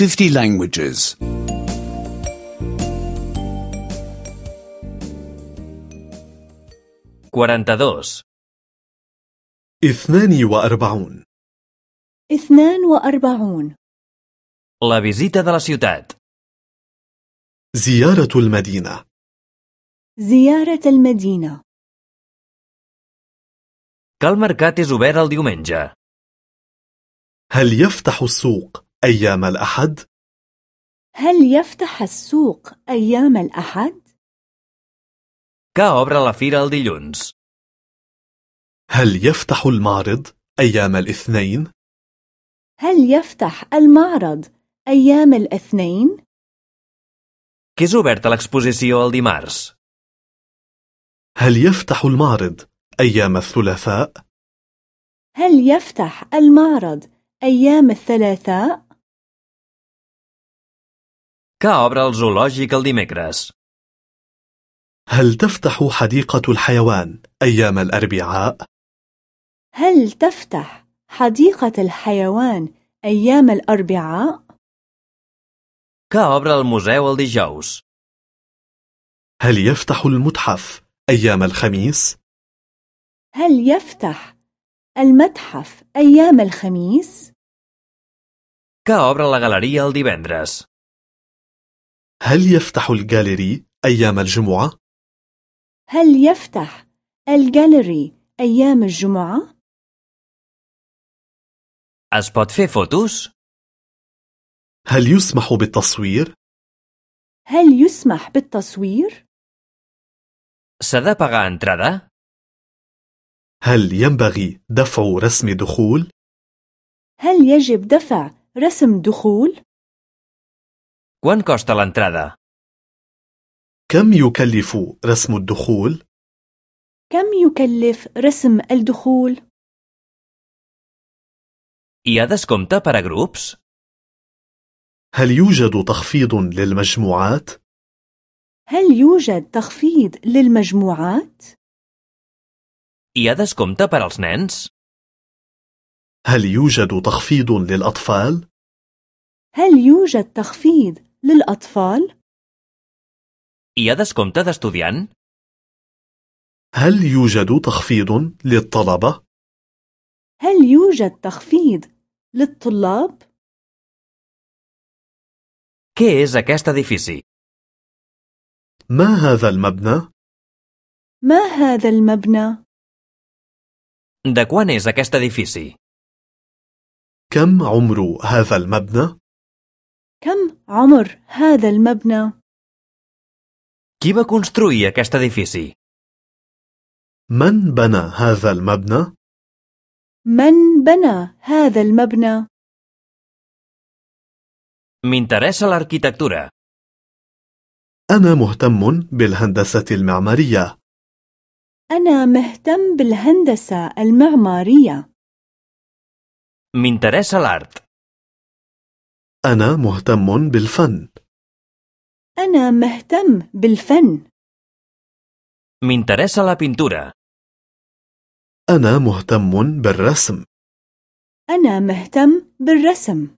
50 languages. 42. اثنان وأربعون اثنان وأربعون La visita de la ciutat. زيارة المدينة زيارة المدينة Que el mercat és obert el diumenge. هل يفتح السوق أيام الأحد؟ هل يفتح السوق أيام الأحد؟ Que obre la fira el dilluns. هل يفتح المعرض أيام الاثنين؟ هل يفتح المعرض أيام الاثنين؟ Que és oberta l'exposició el dimarts. هل يفتح المعرض أيام الثلاثاء؟ هل يفتح المعرض أيام الثلاثاء؟ Que obre el zoològic el dimecres. هل تفتح حديقة الحيوان أيام الأربعاء؟ هل تفتح حديقة الحيوان أيام الأربعاء؟ Que obre el museu el dijous. هل يفتح المتحف أيام الخميس؟ هل يفتح المتحف أيام الخميس؟ Que obre la galeria el divendres. هل يفتح الجاليري أيام الجمعة؟ هل يفتح الجاليري أيام الجمعة؟ Es pot fer fotos? هل يسمح بالتصوير؟ هل يسمح بالتصوير؟ S'ha de pagar entrada? هل ينبغي دفع رسم دخول؟ هل يجب دفع رسم دخول؟ Quant costa l'entrada? كم يكلف رسم الدخول؟ كم يكلف رسم الدخول؟ Hi ha descompte per a grups? هل يوجد تخفيض للمجموعات؟ هل يوجد تخفيض للمجموعات؟ Hi ha descompte per als nens? هل يوجد تخفيض للأطفال؟ هل يوجد تخفيض للأطفال؟ Hi ha descompte d'estudiant? هل يوجد تخفيض للطلبة؟ هل يوجد تخفيض للطلاب؟ Què és aquest edifici? ما هذا المبنى؟ ما هذا المبنى؟ De quan és aquest edifici? كم عمر هذا المبنى؟ كم عمر هذا المبنى؟ Qui va construir aquest edifici? من بنى هذا المبنى؟ من بنى هذا المبنى؟ M'interessa l'arquitectura. أنا مهتم بالهندسة المعمارية. أنا مهتم بالهندسة المعمارية. M'interessa l'art. أنا مهتم بالفن. أنا مهتم بالفن. M'interessa la pintura. أنا مهتم بالرسم. أنا مهتم بالرسم.